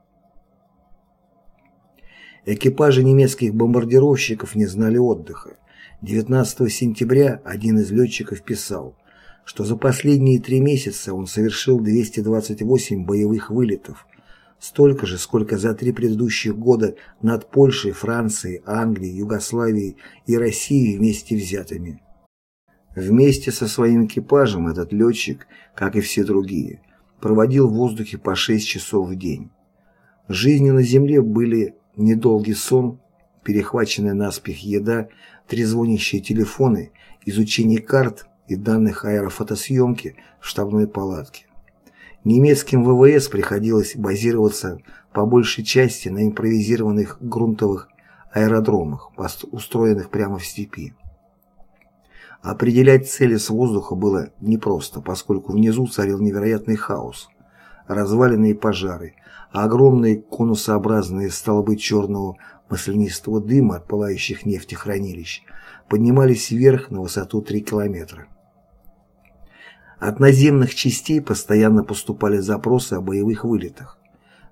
Экипажи немецких бомбардировщиков не знали отдыха. 19 сентября один из летчиков писал, что за последние три месяца он совершил 228 боевых вылетов, столько же, сколько за три предыдущих года над Польшей, Францией, Англией, Югославией и Россией вместе взятыми. Вместе со своим экипажем этот летчик, как и все другие, проводил в воздухе по 6 часов в день. Жизни на земле были недолгий сон, перехваченная наспех еда, трезвонящие телефоны, изучение карт и данных аэрофотосъемки в штабной палатке. Немецким ВВС приходилось базироваться по большей части на импровизированных грунтовых аэродромах, устроенных прямо в степи. Определять цели с воздуха было непросто, поскольку внизу царил невероятный хаос, развалины и пожары, огромные конусообразные столбы черного маслянистого дыма от пылающих нефтехранилищ поднимались вверх на высоту 3 километра. От наземных частей постоянно поступали запросы о боевых вылетах.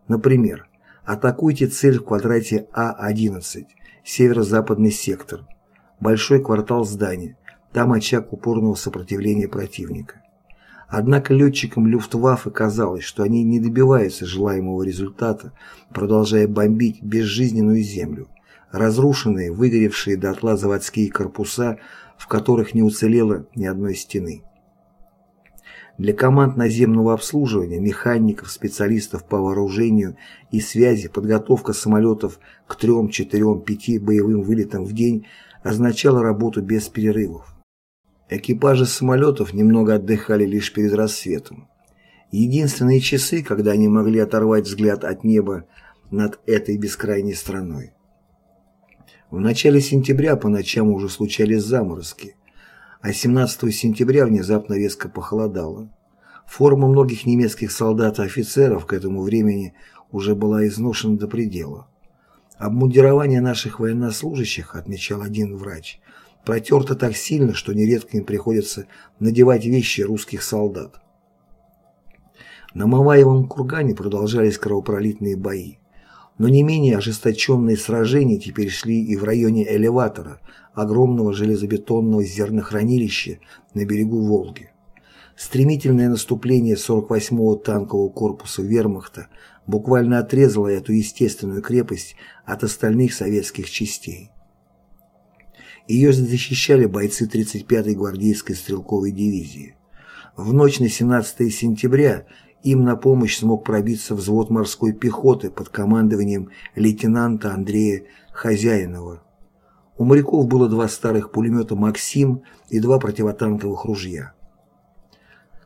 Например, атакуйте цель в квадрате А-11, северо-западный сектор, большой квартал здания, там очаг упорного сопротивления противника. Однако летчикам Люфтваффе казалось, что они не добиваются желаемого результата, продолжая бомбить безжизненную землю, разрушенные, выгоревшие дотла заводские корпуса, в которых не уцелело ни одной стены. Для команд наземного обслуживания, механиков, специалистов по вооружению и связи подготовка самолетов к 3, 4, 5 боевым вылетам в день означала работу без перерывов. Экипажи самолетов немного отдыхали лишь перед рассветом. Единственные часы, когда они могли оторвать взгляд от неба над этой бескрайней страной. В начале сентября по ночам уже случались заморозки, а 17 сентября внезапно резко похолодало. Форма многих немецких солдат и офицеров к этому времени уже была изношена до предела. Обмундирование наших военнослужащих, отмечал один врач, протерто так сильно, что нередко им приходится надевать вещи русских солдат. На Мамаевом кургане продолжались кровопролитные бои. Но не менее ожесточенные сражения теперь шли и в районе элеватора, огромного железобетонного зернохранилища на берегу Волги. Стремительное наступление 48-го танкового корпуса вермахта буквально отрезало эту естественную крепость от остальных советских частей. Ее защищали бойцы 35-й гвардейской стрелковой дивизии. В ночь на 17 сентября им на помощь смог пробиться взвод морской пехоты под командованием лейтенанта Андрея Хозяинова. У моряков было два старых пулемета «Максим» и два противотанковых ружья.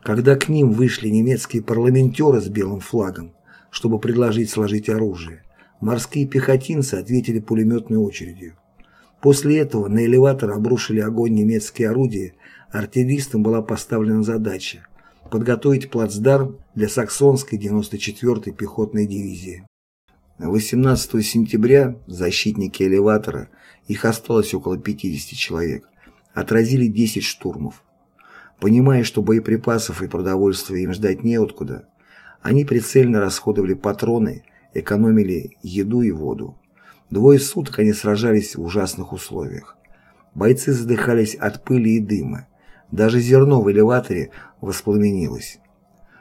Когда к ним вышли немецкие парламентеры с белым флагом, чтобы предложить сложить оружие, морские пехотинцы ответили пулеметной очередью. После этого на элеватор обрушили огонь немецкие орудия, артиллеристам была поставлена задача подготовить плацдарм для Саксонской 94-й пехотной дивизии. 18 сентября защитники элеватора, их осталось около 50 человек, отразили 10 штурмов. Понимая, что боеприпасов и продовольствия им ждать неоткуда, они прицельно расходовали патроны, экономили еду и воду. Двое суток они сражались в ужасных условиях. Бойцы задыхались от пыли и дыма. Даже зерно в элеваторе воспламенилось.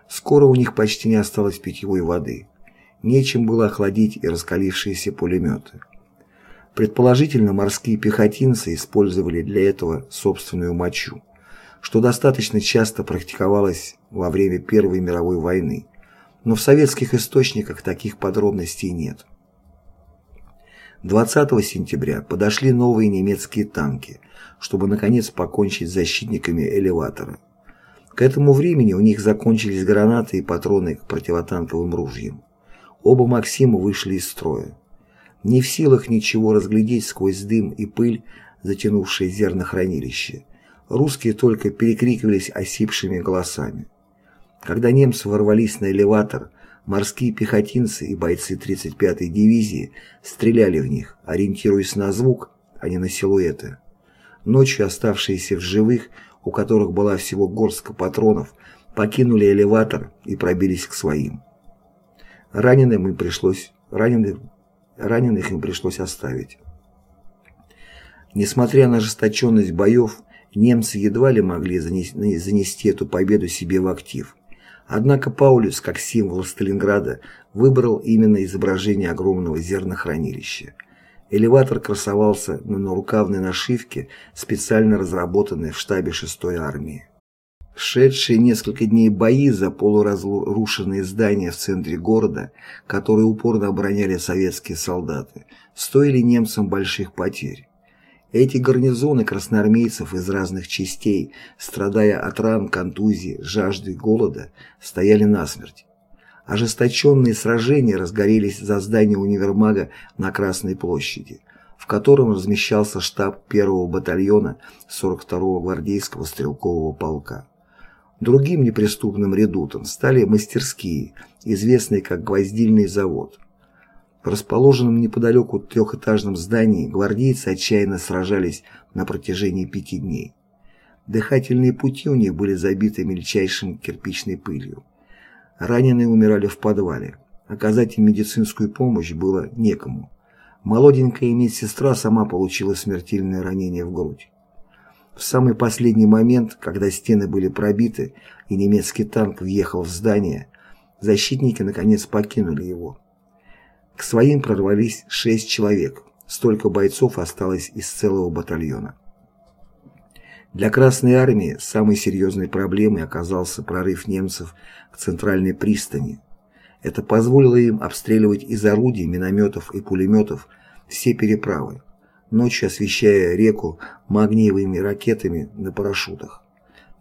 Скоро у них почти не осталось питьевой воды. Нечем было охладить и раскалившиеся пулеметы. Предположительно, морские пехотинцы использовали для этого собственную мочу, что достаточно часто практиковалось во время Первой мировой войны, но в советских источниках таких подробностей нет. 20 сентября подошли новые немецкие танки, чтобы наконец покончить с защитниками элеватора. К этому времени у них закончились гранаты и патроны к противотанковым ружьям. Оба «Максима» вышли из строя. Не в силах ничего разглядеть сквозь дым и пыль, затянувшие зернохранилище, русские только перекрикивались осипшими голосами. Когда немцы ворвались на элеватор, Морские пехотинцы и бойцы 35-й дивизии стреляли в них, ориентируясь на звук, а не на силуэты. Ночью оставшиеся в живых, у которых была всего горстка патронов, покинули элеватор и пробились к своим. Раненым им пришлось, раненых, раненых им пришлось оставить. Несмотря на ожесточенность боев, немцы едва ли могли занести, занести эту победу себе в актив – Однако Паулюс, как символ Сталинграда, выбрал именно изображение огромного зернохранилища. Элеватор красовался на нарукавной нашивке, специально разработанной в штабе 6-й армии. Шедшие несколько дней бои за полуразрушенные здания в центре города, которые упорно обороняли советские солдаты, стоили немцам больших потерь. Эти гарнизоны красноармейцев из разных частей, страдая от ран, контузии, жажды, голода, стояли насмерть. Ожесточенные сражения разгорелись за здание универмага на Красной площади, в котором размещался штаб первого батальона 42-го гвардейского стрелкового полка. Другим неприступным редутом стали мастерские, известные как гвоздильный завод. В расположенном неподалеку трехэтажном здании гвардейцы отчаянно сражались на протяжении пяти дней. Дыхательные пути у них были забиты мельчайшим кирпичной пылью. Раненые умирали в подвале. Оказать им медицинскую помощь было некому. Молоденькая медсестра сама получила смертельное ранение в грудь. В самый последний момент, когда стены были пробиты и немецкий танк въехал в здание, защитники наконец покинули его. К своим прорвались шесть человек. Столько бойцов осталось из целого батальона. Для Красной Армии самой серьезной проблемой оказался прорыв немцев к центральной пристани. Это позволило им обстреливать из орудий, минометов и пулеметов все переправы. ночью освещая реку магниевыми ракетами на парашютах.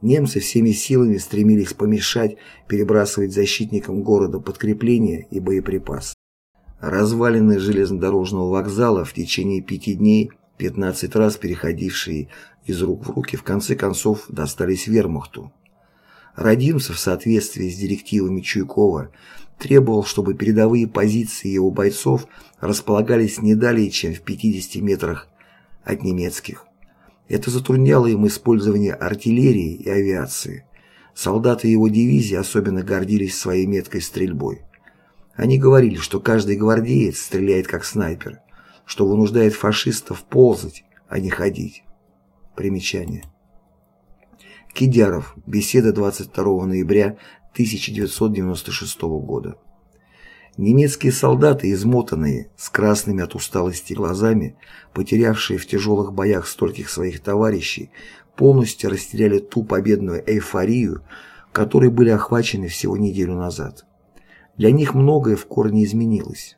Немцы всеми силами стремились помешать перебрасывать защитникам города подкрепления и боеприпасы. Развалины железнодорожного вокзала в течение пяти дней, 15 раз переходившие из рук в руки, в конце концов достались вермахту. Родимцев в соответствии с директивами Чуйкова требовал, чтобы передовые позиции его бойцов располагались не далее, чем в 50 метрах от немецких. Это затрудняло им использование артиллерии и авиации. Солдаты его дивизии особенно гордились своей меткой стрельбой. Они говорили, что каждый гвардеец стреляет как снайпер, что вынуждает фашистов ползать, а не ходить. Примечание. Кидяров. Беседа 22 ноября 1996 года. Немецкие солдаты, измотанные, с красными от усталости глазами, потерявшие в тяжелых боях стольких своих товарищей, полностью растеряли ту победную эйфорию, которой были охвачены всего неделю назад. Для них многое в корне изменилось.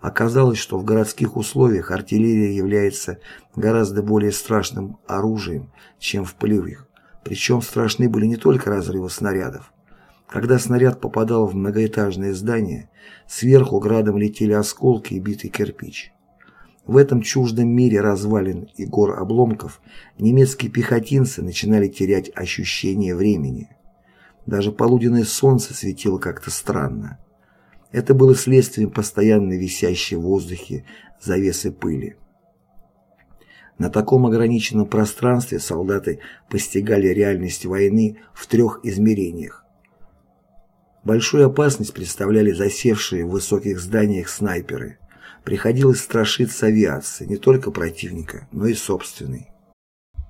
Оказалось, что в городских условиях артиллерия является гораздо более страшным оружием, чем в полевых. Причем страшны были не только разрывы снарядов. Когда снаряд попадал в многоэтажное здание, сверху градом летели осколки и битый кирпич. В этом чуждом мире развалин и гор обломков немецкие пехотинцы начинали терять ощущение времени. Даже полуденное солнце светило как-то странно. Это было следствием постоянно висящей в воздухе завесы пыли. На таком ограниченном пространстве солдаты постигали реальность войны в трех измерениях. Большую опасность представляли засевшие в высоких зданиях снайперы. Приходилось страшиться авиации, не только противника, но и собственной.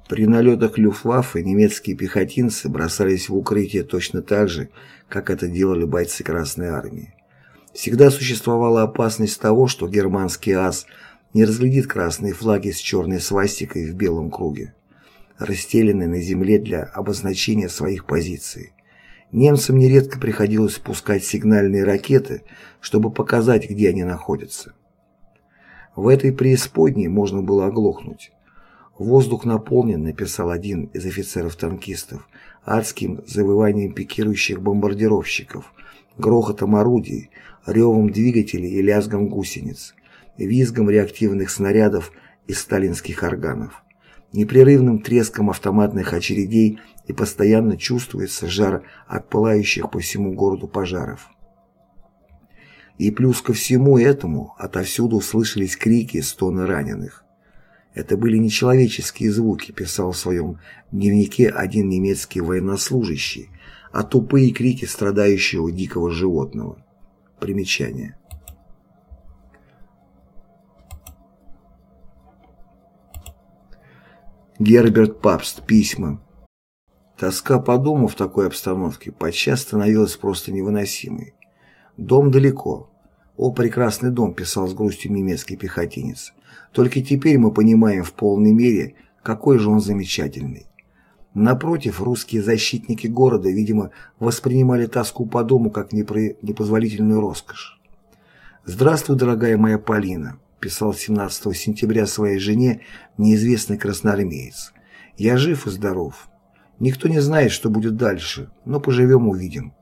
При налетах Люфтваффе немецкие пехотинцы бросались в укрытие точно так же, как это делали бойцы Красной Армии. Всегда существовала опасность того, что германский ас – не разглядит красные флаги с черной свастикой в белом круге, расстеленные на земле для обозначения своих позиций. Немцам нередко приходилось пускать сигнальные ракеты, чтобы показать, где они находятся. В этой преисподней можно было оглохнуть. «Воздух наполнен», — написал один из офицеров-танкистов, адским завыванием пикирующих бомбардировщиков, грохотом орудий, ревом двигателей и лязгом гусениц визгом реактивных снарядов из сталинских органов, непрерывным треском автоматных очередей и постоянно чувствуется жар от пылающих по всему городу пожаров. И плюс ко всему этому отовсюду слышались крики, стоны раненых. Это были нечеловеческие звуки, писал в своем дневнике один немецкий военнослужащий, а тупые крики страдающего дикого животного. Примечание. Герберт Папст. Письма. Тоска по дому в такой обстановке подчас становилась просто невыносимой. Дом далеко. «О, прекрасный дом», — писал с грустью немецкий пехотинец. «Только теперь мы понимаем в полной мере, какой же он замечательный». Напротив, русские защитники города, видимо, воспринимали тоску по дому как непозволительную роскошь. «Здравствуй, дорогая моя Полина писал 17 сентября своей жене неизвестный красноармеец. «Я жив и здоров. Никто не знает, что будет дальше, но поживем-увидим.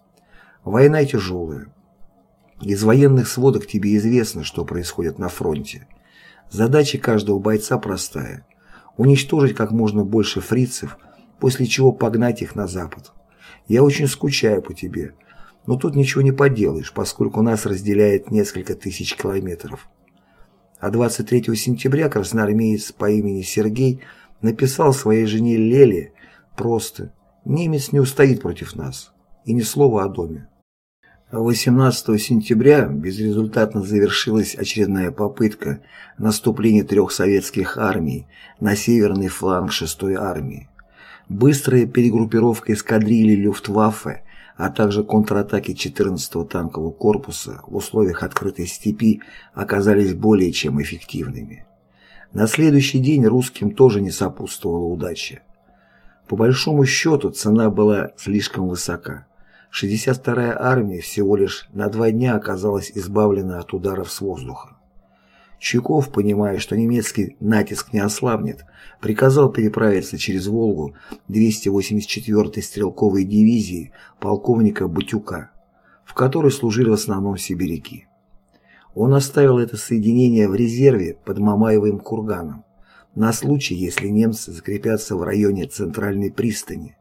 Война тяжелая. Из военных сводок тебе известно, что происходит на фронте. Задача каждого бойца простая – уничтожить как можно больше фрицев, после чего погнать их на запад. Я очень скучаю по тебе, но тут ничего не поделаешь, поскольку нас разделяет несколько тысяч километров а 23 сентября красноармеец по имени Сергей написал своей жене Леле просто «Немец не устоит против нас» и ни слова о доме. 18 сентября безрезультатно завершилась очередная попытка наступления трех советских армий на северный фланг 6-й армии. Быстрая перегруппировка эскадрильи Люфтваффе а также контратаки 14-го танкового корпуса в условиях открытой степи оказались более чем эффективными. На следующий день русским тоже не сопутствовала удача. По большому счету цена была слишком высока. 62-я армия всего лишь на два дня оказалась избавлена от ударов с воздуха. Чуйков, понимая, что немецкий натиск не ослабнет, приказал переправиться через Волгу 284-й стрелковой дивизии полковника Батюка, в которой служили в основном сибиряки. Он оставил это соединение в резерве под Мамаевым курганом на случай, если немцы закрепятся в районе центральной пристани,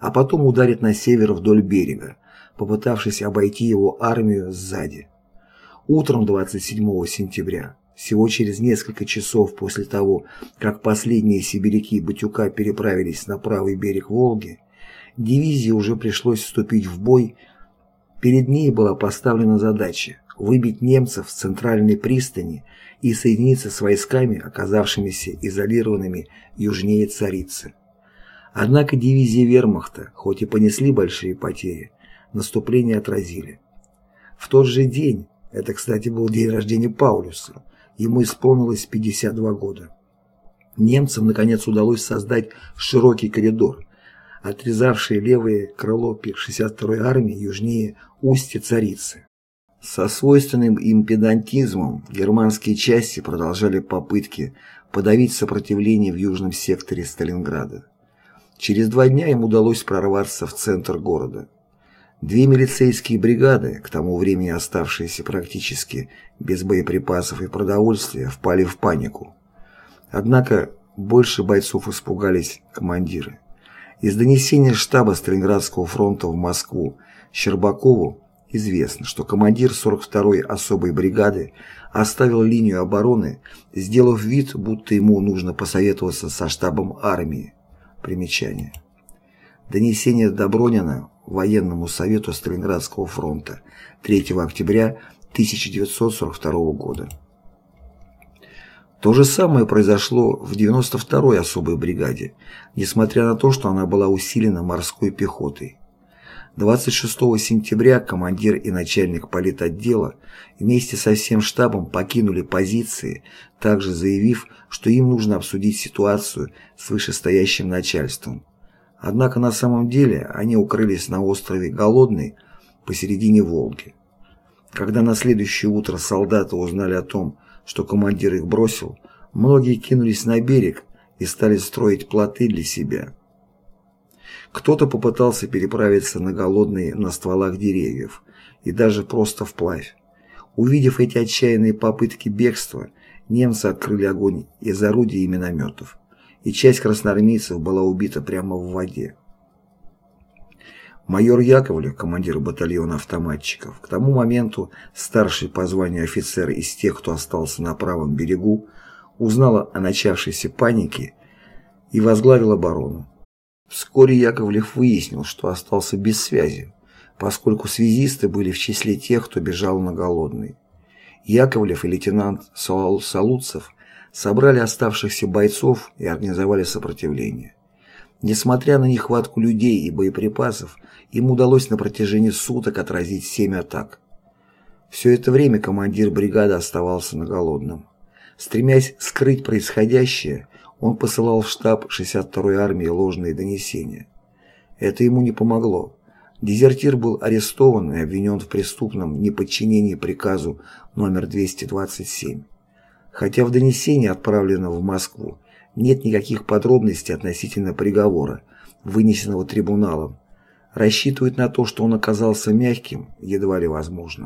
а потом ударят на север вдоль берега, попытавшись обойти его армию сзади. Утром 27 сентября, всего через несколько часов после того, как последние сибиряки Батюка переправились на правый берег Волги, дивизии уже пришлось вступить в бой. Перед ней была поставлена задача выбить немцев с центральной пристани и соединиться с войсками, оказавшимися изолированными южнее Царицы. Однако дивизии вермахта, хоть и понесли большие потери, наступление отразили. В тот же день, это, кстати, был день рождения Паулюса, ему исполнилось 52 года. Немцам, наконец, удалось создать широкий коридор, отрезавший левое крыло 62-й армии южнее устья Царицы. Со свойственным им педантизмом германские части продолжали попытки подавить сопротивление в южном секторе Сталинграда. Через два дня им удалось прорваться в центр города. Две милицейские бригады, к тому времени оставшиеся практически без боеприпасов и продовольствия, впали в панику. Однако больше бойцов испугались командиры. Из донесения штаба Сталинградского фронта в Москву Щербакову Известно, что командир 42-й особой бригады оставил линию обороны, сделав вид, будто ему нужно посоветоваться со штабом армии. Примечание. Донесение Добронина военному совету Сталинградского фронта 3 октября 1942 года. То же самое произошло в 92-й особой бригаде, несмотря на то, что она была усилена морской пехотой. 26 сентября командир и начальник политотдела вместе со всем штабом покинули позиции, также заявив, что им нужно обсудить ситуацию с вышестоящим начальством. Однако на самом деле они укрылись на острове Голодный посередине Волги. Когда на следующее утро солдаты узнали о том, что командир их бросил, многие кинулись на берег и стали строить плоты для себя. Кто-то попытался переправиться на голодные на стволах деревьев и даже просто вплавь. Увидев эти отчаянные попытки бегства, немцы открыли огонь из орудий и минометов, и часть красноармейцев была убита прямо в воде. Майор Яковлев, командир батальона автоматчиков, к тому моменту старший по званию офицер из тех, кто остался на правом берегу, узнала о начавшейся панике и возглавил оборону. Вскоре Яковлев выяснил, что остался без связи, поскольку связисты были в числе тех, кто бежал на голодный. Яковлев и лейтенант Салуцев собрали оставшихся бойцов и организовали сопротивление. Несмотря на нехватку людей и боеприпасов, им удалось на протяжении суток отразить семь атак. Все это время командир бригады оставался на голодном. Стремясь скрыть происходящее, он посылал в штаб 62-й армии ложные донесения. Это ему не помогло. Дезертир был арестован и обвинен в преступном неподчинении приказу номер 227. Хотя в донесении, отправленном в Москву, нет никаких подробностей относительно приговора, вынесенного трибуналом, рассчитывать на то, что он оказался мягким, едва ли возможно.